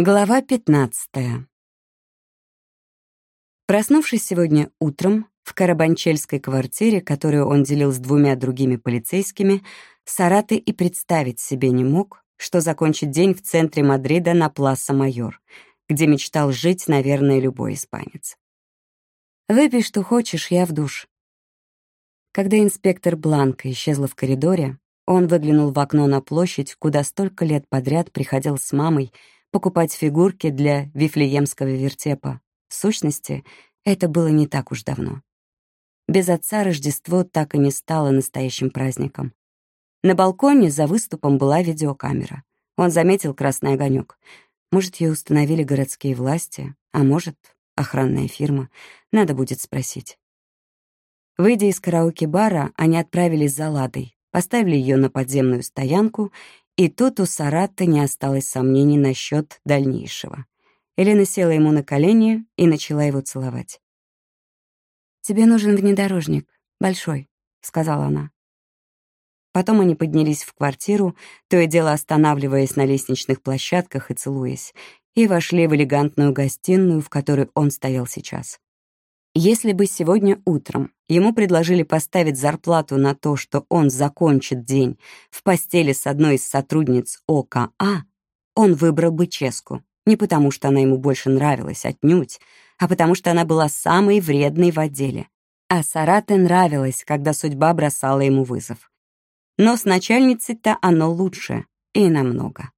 Глава 15. Проснувшись сегодня утром в карабанчельской квартире, которую он делил с двумя другими полицейскими, Сараты и представить себе не мог, что закончит день в центре Мадрида на Пласа Майор, где мечтал жить, наверное, любой испанец. «Выпей, что хочешь, я в душ». Когда инспектор Бланка исчезла в коридоре, он выглянул в окно на площадь, куда столько лет подряд приходил с мамой — покупать фигурки для вифлеемского вертепа. В сущности, это было не так уж давно. Без отца Рождество так и не стало настоящим праздником. На балконе за выступом была видеокамера. Он заметил красный огонек. Может, ее установили городские власти, а может, охранная фирма. Надо будет спросить. Выйдя из караоке-бара, они отправились за Ладой, поставили ее на подземную стоянку и тут у Сарата не осталось сомнений насчет дальнейшего. Елена села ему на колени и начала его целовать. «Тебе нужен внедорожник, большой», — сказала она. Потом они поднялись в квартиру, то и дело останавливаясь на лестничных площадках и целуясь, и вошли в элегантную гостиную, в которой он стоял сейчас. Если бы сегодня утром ему предложили поставить зарплату на то, что он закончит день в постели с одной из сотрудниц ОКА, он выбрал бы Ческу. Не потому, что она ему больше нравилась, отнюдь, а потому что она была самой вредной в отделе. А Сарате нравилось, когда судьба бросала ему вызов. Но с начальницей-то оно лучше, и намного.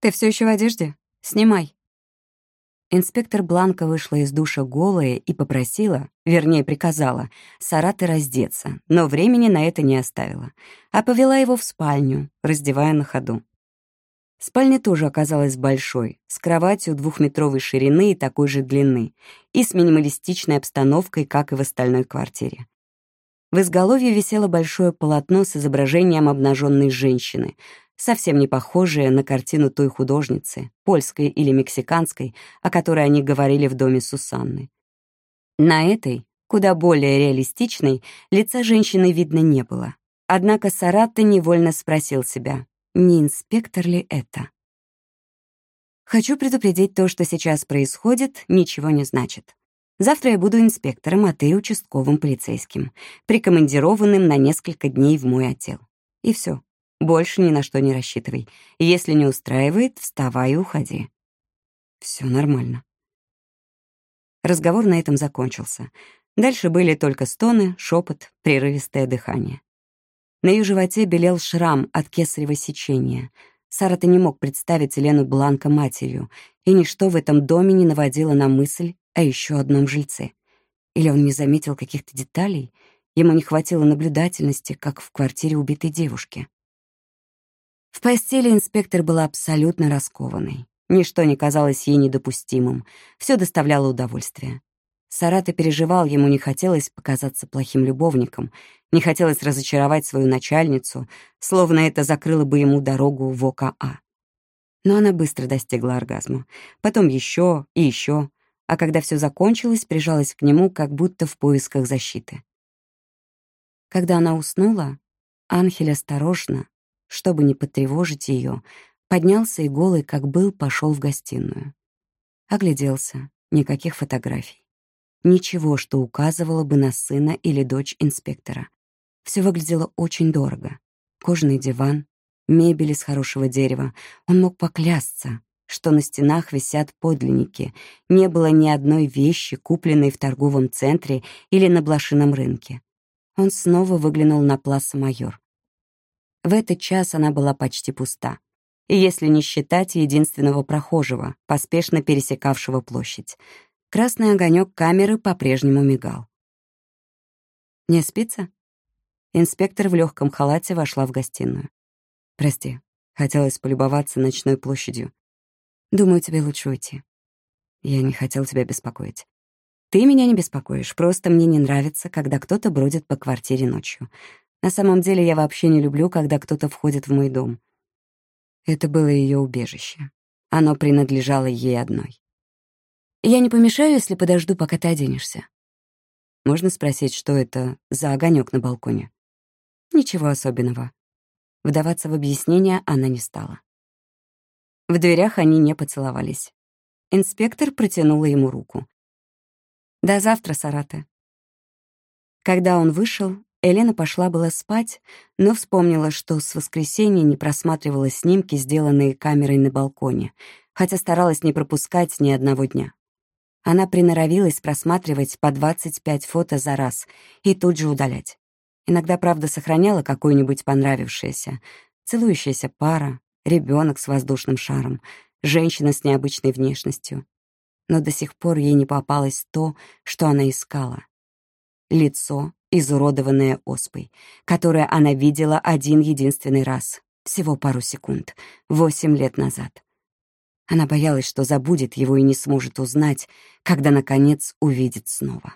«Ты все еще в одежде? Снимай», Инспектор Бланка вышла из душа голая и попросила, вернее, приказала, Сараты раздеться, но времени на это не оставила, а повела его в спальню, раздевая на ходу. Спальня тоже оказалась большой, с кроватью двухметровой ширины и такой же длины, и с минималистичной обстановкой, как и в остальной квартире. В изголовье висело большое полотно с изображением обнаженной женщины, совсем не похожая на картину той художницы, польской или мексиканской, о которой они говорили в доме Сусанны. На этой, куда более реалистичной, лица женщины видно не было. Однако Саратта невольно спросил себя, не инспектор ли это? Хочу предупредить, то, что сейчас происходит, ничего не значит. Завтра я буду инспектором, а ты — участковым полицейским, прикомандированным на несколько дней в мой отдел. И все. Больше ни на что не рассчитывай. Если не устраивает, вставай и уходи. Все нормально. Разговор на этом закончился. Дальше были только стоны, шепот, прерывистое дыхание. На ее животе белел шрам от кесарево сечения. Сара-то не мог представить Елену Бланко матерью, и ничто в этом доме не наводило на мысль о еще одном жильце. Или он не заметил каких-то деталей, ему не хватило наблюдательности, как в квартире убитой девушки. В постели инспектор была абсолютно раскованной. Ничто не казалось ей недопустимым. Все доставляло удовольствие. Сарата переживал, ему не хотелось показаться плохим любовником, не хотелось разочаровать свою начальницу, словно это закрыло бы ему дорогу в ОКА. Но она быстро достигла оргазма. Потом еще и еще, а когда все закончилось, прижалась к нему, как будто в поисках защиты. Когда она уснула, Анхель осторожно, чтобы не потревожить ее, поднялся и голый, как был, пошел в гостиную. Огляделся. Никаких фотографий. Ничего, что указывало бы на сына или дочь инспектора. Все выглядело очень дорого. Кожаный диван, мебель из хорошего дерева. Он мог поклясться, что на стенах висят подлинники. Не было ни одной вещи, купленной в торговом центре или на блошином рынке. Он снова выглянул на Пласа Майор. В этот час она была почти пуста. И если не считать единственного прохожего, поспешно пересекавшего площадь. Красный огонек камеры по-прежнему мигал. «Не спится?» Инспектор в легком халате вошла в гостиную. «Прости, хотелось полюбоваться ночной площадью. Думаю, тебе лучше уйти. Я не хотел тебя беспокоить. Ты меня не беспокоишь, просто мне не нравится, когда кто-то бродит по квартире ночью. На самом деле я вообще не люблю, когда кто-то входит в мой дом. Это было ее убежище. Оно принадлежало ей одной. Я не помешаю, если подожду, пока ты оденешься. Можно спросить, что это за огонек на балконе? Ничего особенного. Вдаваться в объяснения она не стала. В дверях они не поцеловались. Инспектор протянула ему руку. «До завтра, Сарата». Когда он вышел, Елена пошла была спать, но вспомнила, что с воскресенья не просматривала снимки, сделанные камерой на балконе, хотя старалась не пропускать ни одного дня. Она приноровилась просматривать по 25 фото за раз и тут же удалять. Иногда, правда, сохраняла какое-нибудь понравившееся. Целующаяся пара, ребенок с воздушным шаром, женщина с необычной внешностью. Но до сих пор ей не попалось то, что она искала. Лицо, изуродованное оспой, которое она видела один единственный раз, всего пару секунд, восемь лет назад. Она боялась, что забудет его и не сможет узнать, когда, наконец, увидит снова.